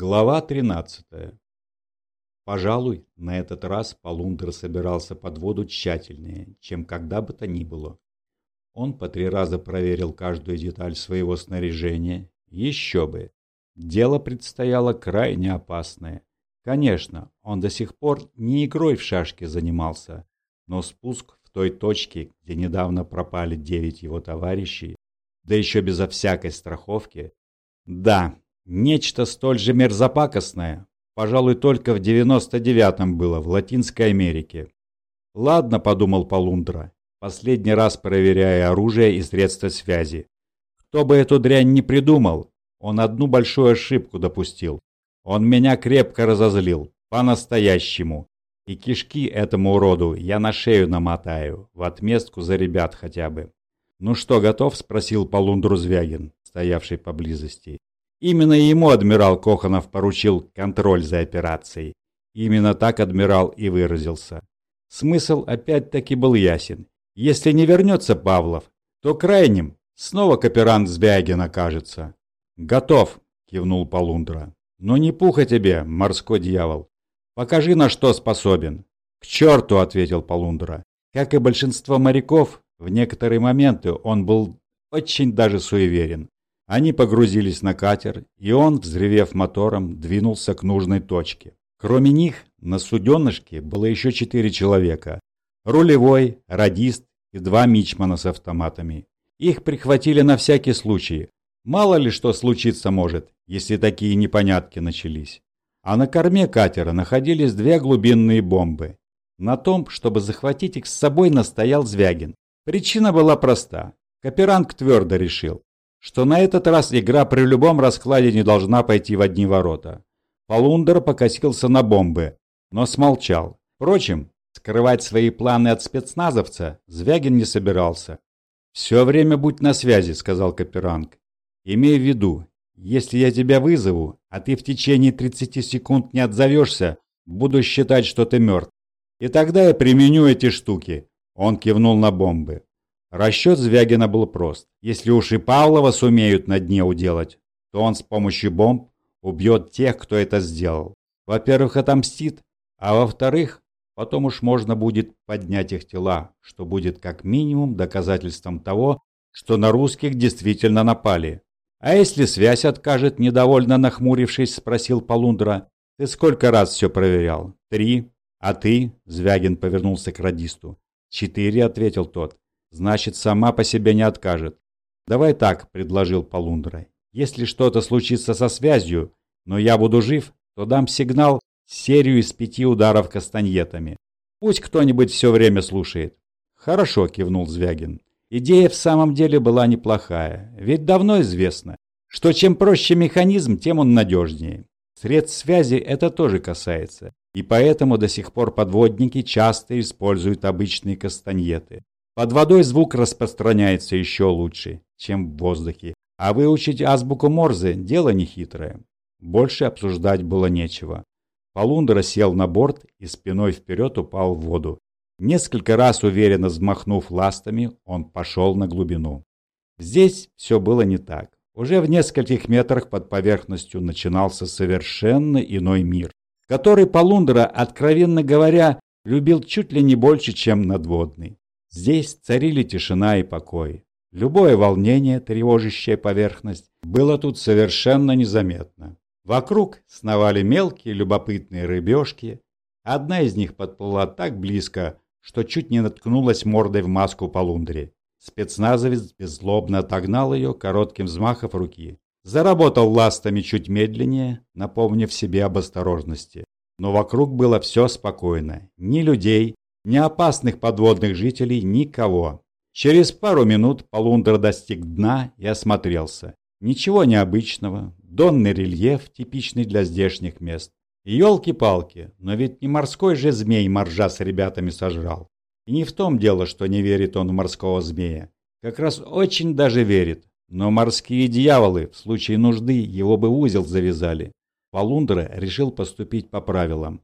Глава 13. Пожалуй, на этот раз Полундер собирался под воду тщательнее, чем когда бы то ни было. Он по три раза проверил каждую деталь своего снаряжения. Еще бы. Дело предстояло крайне опасное. Конечно, он до сих пор не игрой в шашки занимался, но спуск в той точке, где недавно пропали девять его товарищей, да еще безо всякой страховки, да, Нечто столь же мерзопакостное, пожалуй, только в 99-м было, в Латинской Америке. Ладно, подумал Полундра, последний раз проверяя оружие и средства связи. Кто бы эту дрянь не придумал, он одну большую ошибку допустил. Он меня крепко разозлил, по-настоящему. И кишки этому уроду я на шею намотаю, в отместку за ребят хотя бы. «Ну что, готов?» – спросил Полундру Звягин, стоявший поблизости. Именно ему адмирал Коханов поручил контроль за операцией. Именно так адмирал и выразился. Смысл опять-таки был ясен. Если не вернется Павлов, то крайним снова кооперант Звягин окажется. «Готов», — кивнул Полундра. «Но не пуха тебе, морской дьявол. Покажи, на что способен». «К черту», — ответил Полундра. Как и большинство моряков, в некоторые моменты он был очень даже суеверен. Они погрузились на катер, и он, взревев мотором, двинулся к нужной точке. Кроме них, на суденышке было еще четыре человека. Рулевой, радист и два мичмана с автоматами. Их прихватили на всякий случай. Мало ли что случиться может, если такие непонятки начались. А на корме катера находились две глубинные бомбы. На том, чтобы захватить их с собой, настоял Звягин. Причина была проста. Каперанг твердо решил, что на этот раз игра при любом раскладе не должна пойти в одни ворота. Полундер покосился на бомбы, но смолчал. Впрочем, скрывать свои планы от спецназовца Звягин не собирался. «Все время будь на связи», — сказал Каперанг. «Имей в виду, если я тебя вызову, а ты в течение 30 секунд не отзовешься, буду считать, что ты мертв. И тогда я применю эти штуки». Он кивнул на бомбы. Расчет Звягина был прост. Если уж и Павлова сумеют на дне уделать, то он с помощью бомб убьет тех, кто это сделал. Во-первых, отомстит, а во-вторых, потом уж можно будет поднять их тела, что будет как минимум доказательством того, что на русских действительно напали. «А если связь откажет?» – недовольно нахмурившись, спросил Полундра. «Ты сколько раз все проверял?» «Три. А ты?» – Звягин повернулся к радисту. «Четыре», – ответил тот. Значит, сама по себе не откажет. Давай так, предложил Полундра. Если что-то случится со связью, но я буду жив, то дам сигнал серию из пяти ударов кастаньетами. Пусть кто-нибудь все время слушает. Хорошо, кивнул Звягин. Идея в самом деле была неплохая, ведь давно известно, что чем проще механизм, тем он надежнее. Средств связи это тоже касается, и поэтому до сих пор подводники часто используют обычные кастаньеты. Под водой звук распространяется еще лучше, чем в воздухе. А выучить азбуку Морзе – дело нехитрое. Больше обсуждать было нечего. Полундра сел на борт и спиной вперед упал в воду. Несколько раз уверенно взмахнув ластами, он пошел на глубину. Здесь все было не так. Уже в нескольких метрах под поверхностью начинался совершенно иной мир, который Полундра, откровенно говоря, любил чуть ли не больше, чем надводный. Здесь царили тишина и покой. Любое волнение, тревожащее поверхность, было тут совершенно незаметно. Вокруг сновали мелкие любопытные рыбешки. Одна из них подплыла так близко, что чуть не наткнулась мордой в маску полундри. Спецназовец беззлобно отогнал ее коротким взмахом руки. Заработал ластами чуть медленнее, напомнив себе об осторожности. Но вокруг было все спокойно. Ни людей, ни опасных подводных жителей, никого. Через пару минут Полундра достиг дна и осмотрелся. Ничего необычного, донный рельеф, типичный для здешних мест. Ёлки-палки, но ведь не морской же змей моржа с ребятами сожрал. И не в том дело, что не верит он в морского змея. Как раз очень даже верит. Но морские дьяволы в случае нужды его бы в узел завязали. Полундра решил поступить по правилам.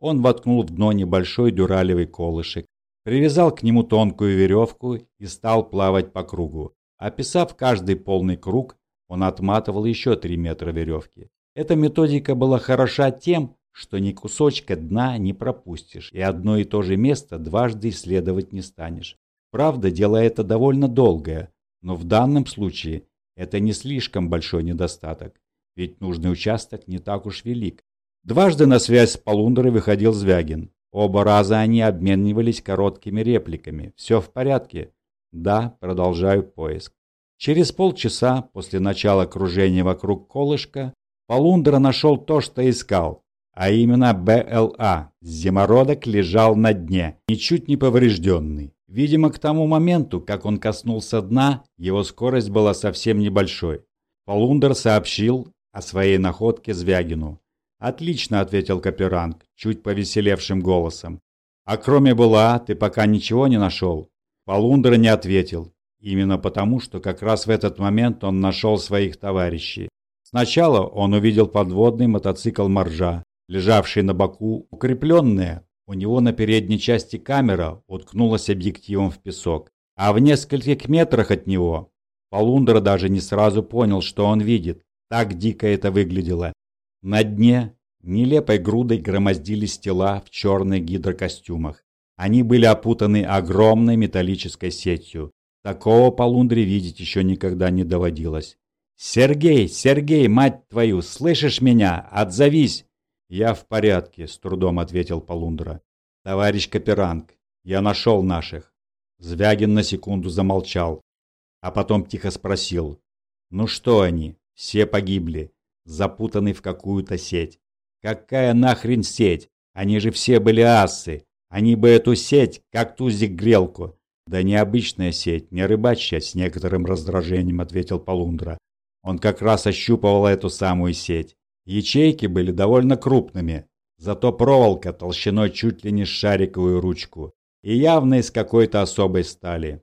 Он воткнул в дно небольшой дюралевый колышек, привязал к нему тонкую веревку и стал плавать по кругу. Описав каждый полный круг, он отматывал еще три метра веревки. Эта методика была хороша тем, что ни кусочка дна не пропустишь, и одно и то же место дважды исследовать не станешь. Правда, дело это довольно долгое, но в данном случае это не слишком большой недостаток, ведь нужный участок не так уж велик. Дважды на связь с Полундерой выходил Звягин. Оба раза они обменивались короткими репликами. «Все в порядке?» «Да, продолжаю поиск». Через полчаса после начала кружения вокруг колышка Полундра нашел то, что искал, а именно БЛА. Зимородок лежал на дне, ничуть не поврежденный. Видимо, к тому моменту, как он коснулся дна, его скорость была совсем небольшой. Полундер сообщил о своей находке Звягину. «Отлично», — ответил Каперанг, чуть повеселевшим голосом. «А кроме БЛА ты пока ничего не нашел?» Полундер не ответил, именно потому, что как раз в этот момент он нашел своих товарищей. Сначала он увидел подводный мотоцикл «Моржа», лежавший на боку, укрепленная у него на передней части камера уткнулась объективом в песок, а в нескольких метрах от него Полундра даже не сразу понял, что он видит. Так дико это выглядело. На дне нелепой грудой громоздились тела в черных гидрокостюмах. Они были опутаны огромной металлической сетью. Такого Полундре видеть еще никогда не доводилось. «Сергей, Сергей, мать твою, слышишь меня? Отзовись!» «Я в порядке», — с трудом ответил Полундра. «Товарищ Каперанг, я нашел наших». Звягин на секунду замолчал, а потом тихо спросил. «Ну что они? Все погибли, запутаны в какую-то сеть. Какая нахрен сеть? Они же все были асы. Они бы эту сеть, как тузик грелку. Да необычная сеть, не рыбачья, с некоторым раздражением ответил Полундра. Он как раз ощупывал эту самую сеть. Ячейки были довольно крупными, зато проволока толщиной чуть ли не шариковую ручку и явно из какой-то особой стали.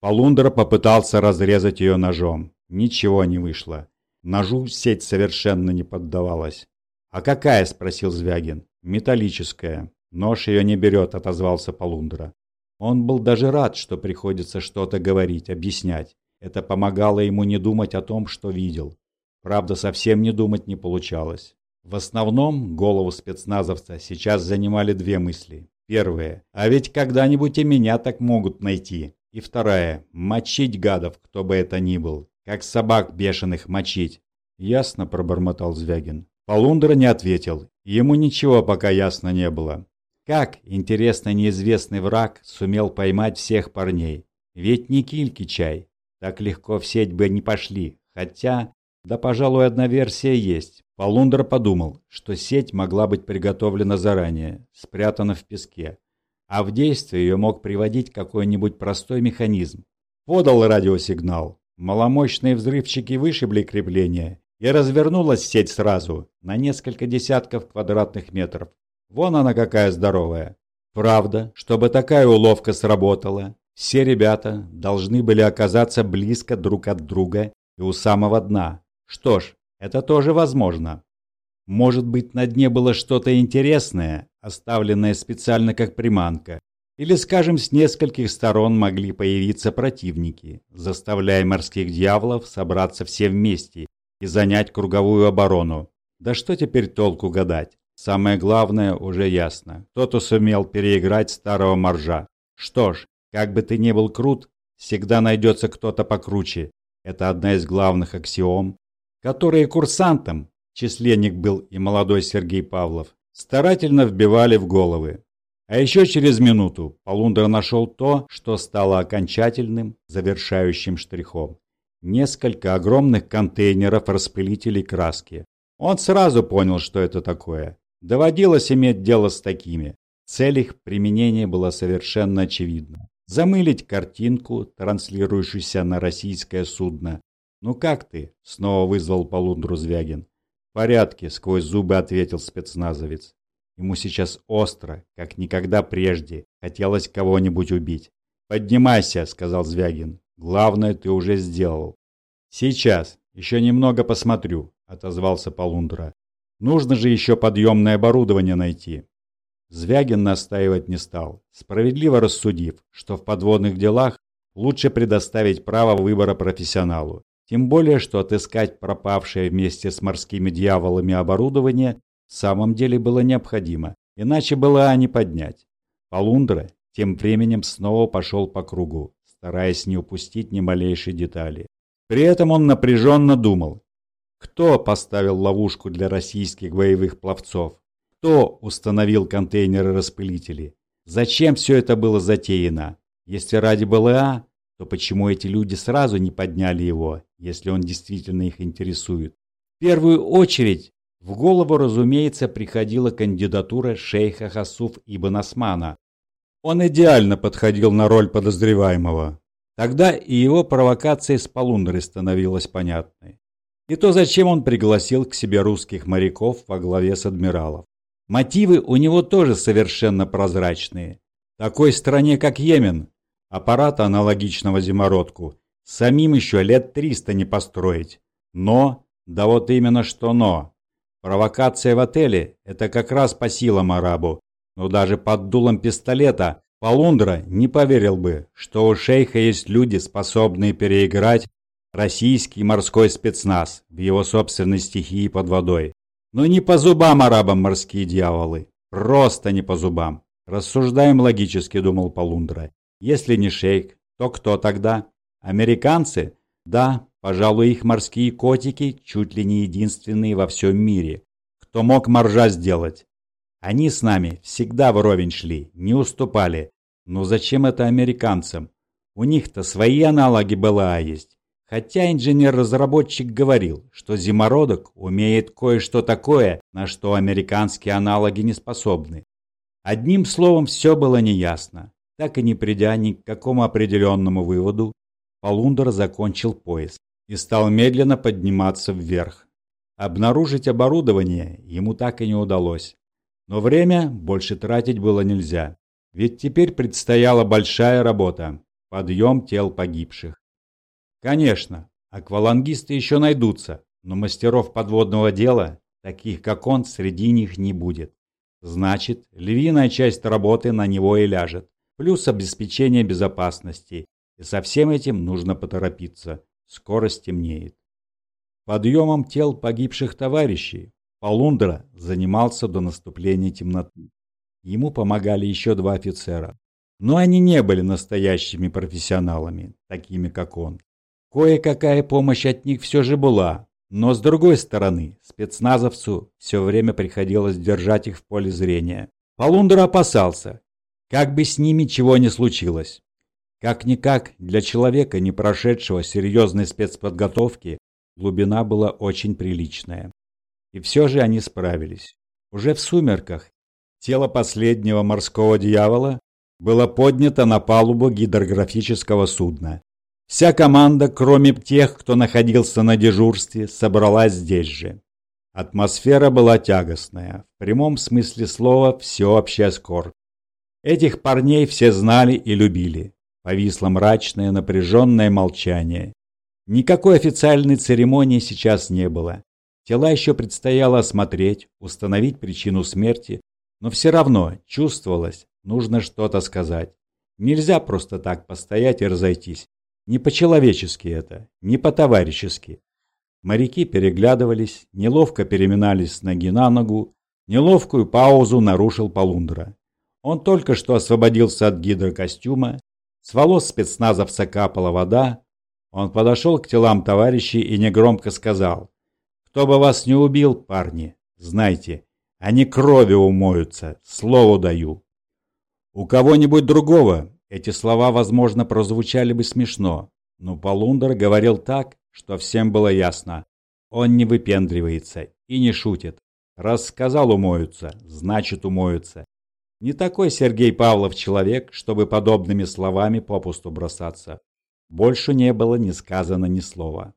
Полундра попытался разрезать ее ножом. Ничего не вышло. Ножу сеть совершенно не поддавалась. «А какая?» – спросил Звягин. «Металлическая. Нож ее не берет», – отозвался Полундра. Он был даже рад, что приходится что-то говорить, объяснять. Это помогало ему не думать о том, что видел. Правда, совсем не думать не получалось. В основном голову спецназовца сейчас занимали две мысли. Первая – а ведь когда-нибудь и меня так могут найти. И вторая – мочить гадов, кто бы это ни был. Как собак бешеных мочить. Ясно, пробормотал Звягин. Полундра не ответил. Ему ничего пока ясно не было. Как, интересно, неизвестный враг сумел поймать всех парней? Ведь не кильки чай. Так легко в сеть бы не пошли. Хотя да, пожалуй, одна версия есть. Полундра подумал, что сеть могла быть приготовлена заранее, спрятана в песке, а в действие ее мог приводить какой-нибудь простой механизм. Подал радиосигнал. Маломощные взрывчики вышибли крепление, и развернулась сеть сразу, на несколько десятков квадратных метров. Вон она какая здоровая. Правда, чтобы такая уловка сработала, все ребята должны были оказаться близко друг от друга и у самого дна, что ж, это тоже возможно. Может быть, на дне было что-то интересное, оставленное специально как приманка. Или, скажем, с нескольких сторон могли появиться противники, заставляя морских дьяволов собраться все вместе и занять круговую оборону. Да что теперь толку гадать? Самое главное уже ясно. Кто-то сумел переиграть старого моржа. Что ж, как бы ты ни был крут, всегда найдется кто-то покруче. Это одна из главных аксиом которые курсантам, численник был и молодой Сергей Павлов, старательно вбивали в головы. А еще через минуту Полундра нашел то, что стало окончательным, завершающим штрихом. Несколько огромных контейнеров распылителей краски. Он сразу понял, что это такое. Доводилось иметь дело с такими. Цель их применения была совершенно очевидна. Замылить картинку, транслирующуюся на российское судно, «Ну как ты?» — снова вызвал Полундру Звягин. «В порядке», — сквозь зубы ответил спецназовец. Ему сейчас остро, как никогда прежде, хотелось кого-нибудь убить. «Поднимайся», — сказал Звягин. «Главное ты уже сделал». «Сейчас. Еще немного посмотрю», — отозвался Полундра. «Нужно же еще подъемное оборудование найти». Звягин настаивать не стал, справедливо рассудив, что в подводных делах лучше предоставить право выбора профессионалу. Тем более, что отыскать пропавшее вместе с морскими дьяволами оборудование в самом деле было необходимо, иначе было не поднять. Полундра тем временем снова пошел по кругу, стараясь не упустить ни малейшей детали. При этом он напряженно думал, кто поставил ловушку для российских боевых пловцов, кто установил контейнеры-распылители, зачем все это было затеяно. Если ради БЛА, то почему эти люди сразу не подняли его, если он действительно их интересует? В первую очередь в голову, разумеется, приходила кандидатура шейха Хасуф Ибн Османа. Он идеально подходил на роль подозреваемого. Тогда и его провокация с Полундрой становилась понятной. И то, зачем он пригласил к себе русских моряков во главе с адмиралов. Мотивы у него тоже совершенно прозрачные. Такой стране, как Йемен, аппарата аналогичного зимородку, самим еще лет триста не построить. Но, да вот именно что но. Провокация в отеле – это как раз по силам арабу. Но даже под дулом пистолета Полундра не поверил бы, что у шейха есть люди, способные переиграть российский морской спецназ в его собственной стихии под водой. Но не по зубам арабам морские дьяволы. Просто не по зубам. Рассуждаем логически, думал Полундра. Если не шейх, то кто тогда? Американцы? Да, пожалуй, их морские котики чуть ли не единственные во всем мире, кто мог моржа сделать. Они с нами всегда вровень шли, не уступали. Но зачем это американцам? У них-то свои аналоги БЛА есть. Хотя инженер-разработчик говорил, что зимородок умеет кое-что такое, на что американские аналоги не способны. Одним словом, все было неясно. Так и не придя ни к какому определенному выводу, Полундер закончил поиск и стал медленно подниматься вверх. Обнаружить оборудование ему так и не удалось. Но время больше тратить было нельзя, ведь теперь предстояла большая работа – подъем тел погибших. Конечно, аквалангисты еще найдутся, но мастеров подводного дела, таких как он, среди них не будет. Значит, львиная часть работы на него и ляжет, плюс обеспечение безопасности. И со всем этим нужно поторопиться, скоро стемнеет. Подъемом тел погибших товарищей Полундра занимался до наступления темноты. Ему помогали еще два офицера. Но они не были настоящими профессионалами, такими как он. Кое-какая помощь от них все же была, но с другой стороны, спецназовцу все время приходилось держать их в поле зрения. Полундра опасался, как бы с ними чего не случилось. Как-никак, для человека, не прошедшего серьезной спецподготовки, глубина была очень приличная. И все же они справились. Уже в сумерках тело последнего морского дьявола было поднято на палубу гидрографического судна. Вся команда, кроме тех, кто находился на дежурстве, собралась здесь же. Атмосфера была тягостная, в прямом смысле слова всеобщая скорбь. Этих парней все знали и любили. Повисло мрачное, напряженное молчание. Никакой официальной церемонии сейчас не было. Тела еще предстояло осмотреть, установить причину смерти, но все равно чувствовалось, нужно что-то сказать. Нельзя просто так постоять и разойтись. Не по-человечески это, не по-товарищески. Моряки переглядывались, неловко переминались с ноги на ногу. Неловкую паузу нарушил Полундра. Он только что освободился от гидрокостюма, с волос спецназовца капала вода. Он подошел к телам товарищей и негромко сказал кто бы вас не убил, парни, знайте, они кровью умоются, слово даю. У кого-нибудь другого эти слова, возможно, прозвучали бы смешно, но Полундер говорил так, что всем было ясно. Он не выпендривается и не шутит. Раз сказал умоются, значит умоются. Не такой Сергей Павлов человек, чтобы подобными словами попусту бросаться. Больше не было ни сказано ни слова.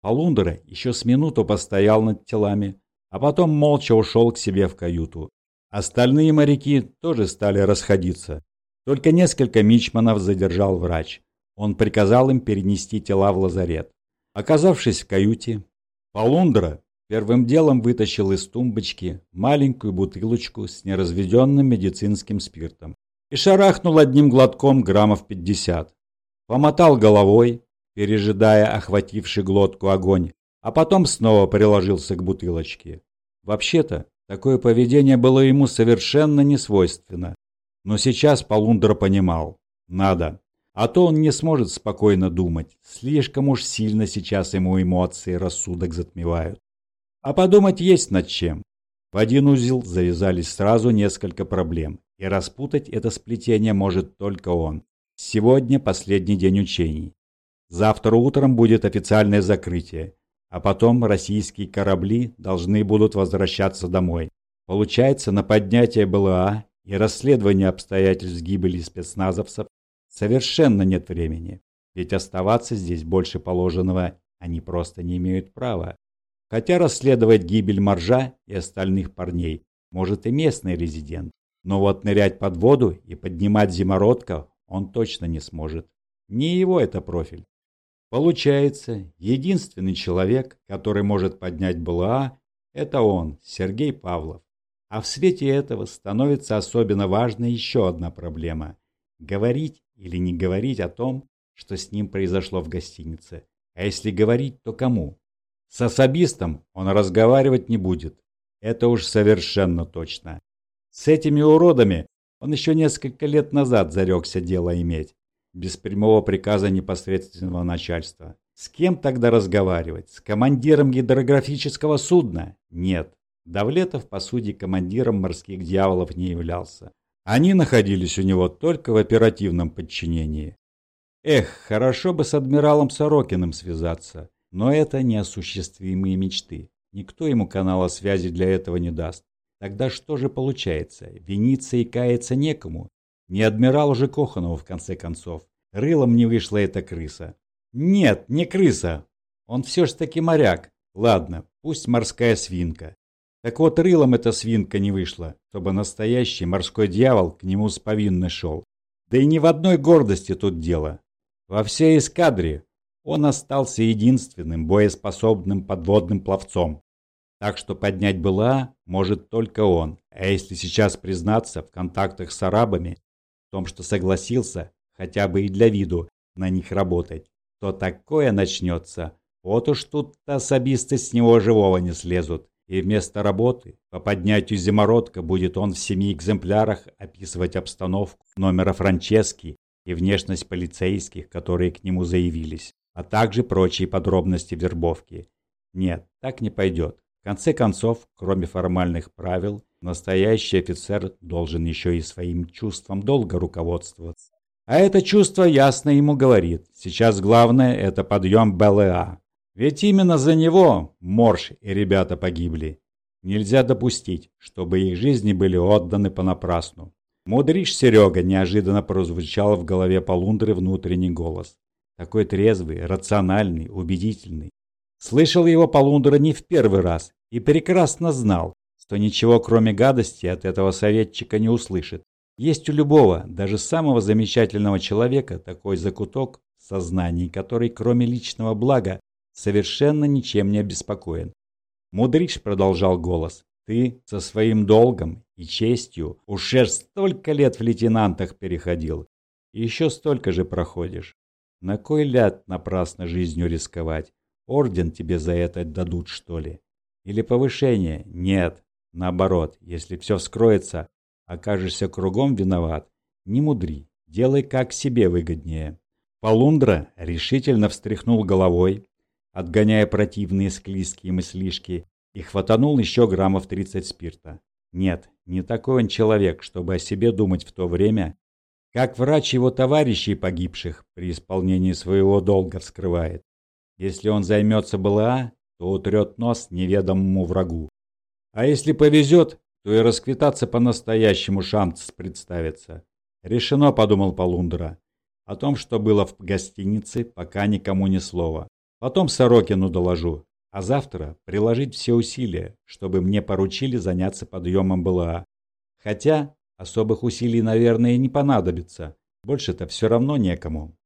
Полундра еще с минуту постоял над телами, а потом молча ушел к себе в каюту. Остальные моряки тоже стали расходиться. Только несколько мичманов задержал врач. Он приказал им перенести тела в лазарет. Оказавшись в каюте, Полундра первым делом вытащил из тумбочки маленькую бутылочку с неразведенным медицинским спиртом и шарахнул одним глотком граммов 50. Помотал головой, пережидая охвативший глотку огонь, а потом снова приложился к бутылочке. Вообще-то, такое поведение было ему совершенно не свойственно. Но сейчас Полундра понимал – надо. А то он не сможет спокойно думать. Слишком уж сильно сейчас ему эмоции рассудок затмевают. А подумать есть над чем. В один узел завязались сразу несколько проблем, и распутать это сплетение может только он. Сегодня последний день учений. Завтра утром будет официальное закрытие, а потом российские корабли должны будут возвращаться домой. Получается, на поднятие БЛА и расследование обстоятельств гибели спецназовцев совершенно нет времени, ведь оставаться здесь больше положенного они просто не имеют права. Хотя расследовать гибель Моржа и остальных парней может и местный резидент, но вот нырять под воду и поднимать зимородка он точно не сможет. Не его это профиль. Получается, единственный человек, который может поднять БЛА, это он, Сергей Павлов. А в свете этого становится особенно важной еще одна проблема. Говорить или не говорить о том, что с ним произошло в гостинице. А если говорить, то кому? С особистом он разговаривать не будет. Это уж совершенно точно. С этими уродами он еще несколько лет назад зарекся дело иметь без прямого приказа непосредственного начальства. С кем тогда разговаривать? С командиром гидрографического судна? Нет. Давлетов, по сути, командиром морских дьяволов не являлся. Они находились у него только в оперативном подчинении. Эх, хорошо бы с адмиралом Сорокиным связаться, но это неосуществимые мечты. Никто ему канала связи для этого не даст. Тогда что же получается? Виниться и каяться некому. Не адмиралу же Коханову, в конце концов. Рылом не вышла эта крыса. Нет, не крыса. Он все ж таки моряк. Ладно, пусть морская свинка. Так вот, рылом эта свинка не вышла, чтобы настоящий морской дьявол к нему с повинной шел. Да и ни в одной гордости тут дело. Во всей эскадре он остался единственным боеспособным подводным пловцом. Так что поднять была может только он. А если сейчас признаться в контактах с арабами, в том, что согласился, хотя бы и для виду, на них работать, то такое начнется. Вот уж тут-то особисты с него живого не слезут. И вместо работы по поднятию зимородка будет он в семи экземплярах описывать обстановку номера Франчески и внешность полицейских, которые к нему заявились, а также прочие подробности вербовки. Нет, так не пойдет. В конце концов, кроме формальных правил, Настоящий офицер должен еще и своим чувством долго руководствоваться. А это чувство ясно ему говорит. Сейчас главное – это подъем БЛА. Ведь именно за него Морш и ребята погибли. Нельзя допустить, чтобы их жизни были отданы понапрасну. «Мудришь, Серега!» – неожиданно прозвучал в голове Полундры внутренний голос. Такой трезвый, рациональный, убедительный. Слышал его Полундра не в первый раз и прекрасно знал, что ничего кроме гадости от этого советчика не услышит. Есть у любого, даже самого замечательного человека, такой закуток в сознании, который кроме личного блага совершенно ничем не обеспокоен. Мудриш продолжал голос. Ты со своим долгом и честью уже столько лет в лейтенантах переходил. И еще столько же проходишь. На кой ляд напрасно жизнью рисковать? Орден тебе за это дадут, что ли? Или повышение? Нет. Наоборот, если все вскроется, окажешься кругом виноват, не мудри, делай как себе выгоднее. Полундра решительно встряхнул головой, отгоняя противные склизкие мыслишки, и хватанул еще граммов 30 спирта. Нет, не такой он человек, чтобы о себе думать в то время, как врач его товарищей погибших при исполнении своего долга вскрывает. Если он займется БЛА, то утрет нос неведомому врагу. А если повезет, то и расквитаться по-настоящему шанс представится. Решено, подумал Полундра. О том, что было в гостинице, пока никому ни слова. Потом Сорокину доложу. А завтра приложить все усилия, чтобы мне поручили заняться подъемом БЛА. Хотя особых усилий, наверное, не понадобится. Больше-то все равно некому.